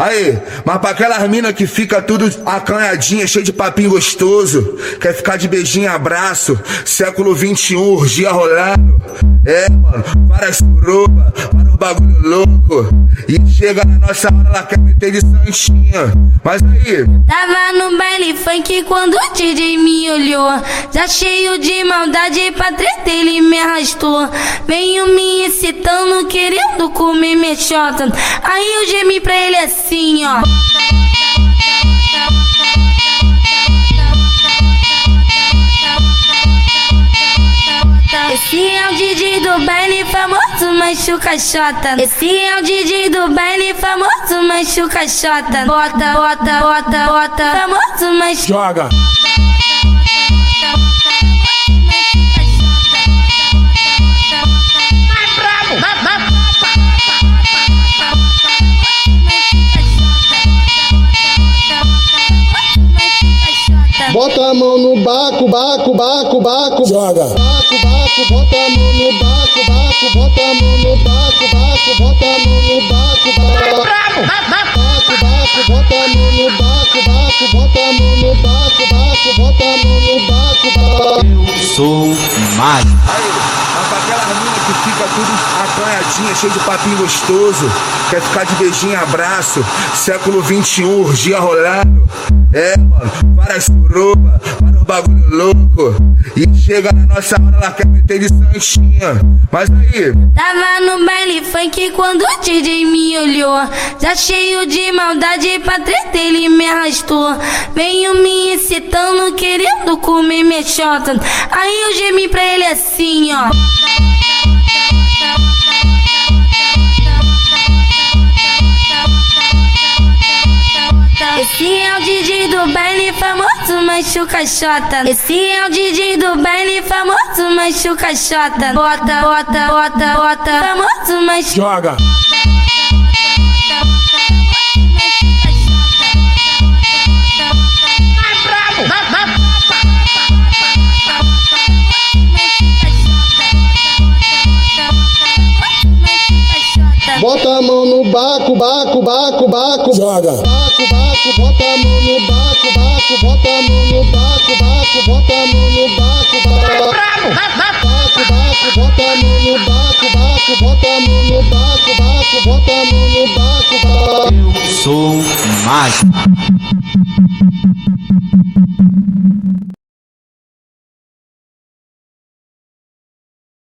Aí, mas pra aquelas mina que fica tudo acanhadinha, cheio de papinho gostoso, quer ficar de beijinho abraço, século 21, urgia rolando. É, mano, várias suruba, vários bagulho louco. E chega na nossa hora, ela quer meter de santinha. Mas aí. Tava no baile funk quando o DJ me olhou. Já cheio de maldade pra treta, ele me arrastou. Venho me excitando, querendo comer minha chota. Aí eu gemi pra ele assim, ó. Esse é o DJ do baile famoso, machuca chota. Esse é o DJ do baile famoso, machuca chota. Bota, bota, bota, bota, famoso, mas joga. Bota a mão no baco, baco, baco, baco. Joga. Baco, baco, bota a mão no baco, baco, bota a mão no baco, baco, bota a mão no baco, baco. Baco, baco, bota a mão no baco, baco, bota a mão no baco, baco, bota a mão no baco, baco. Eu sou mágico. Aí, mas pra aquelas mina que fica tudo acanhadinha, cheio de papinho gostoso, quer ficar de beijinho abraço, século 21, urgia rolando. É, mano, várias suruba, vários bagulho louco. E chega na nossa hora, ela quer meter de santinha. Mas aí. Tava no baile funk quando o DJ me olhou. Já cheio de maldade pra treta, ele me arrastou. Venho me excitando, querendo comer minha. Aí eu gemi pra ele assim, ó. Do baile famoso, machuca chota. Esse é o DJ do baile famoso, machuca chota. Bota, bota, bota, bota, famoso, mas Joga. Bota a mão no baco, baco, baco, baco. Joga. Baco, baco, bota a mão no baco, baco, bota a mão no baco, baco, bota a mão no baco, baco. Baco, baco, bota a mão no baco, baco, bota a mão no baco, baco, bota a mão no baco, baco. Eu sou mágico.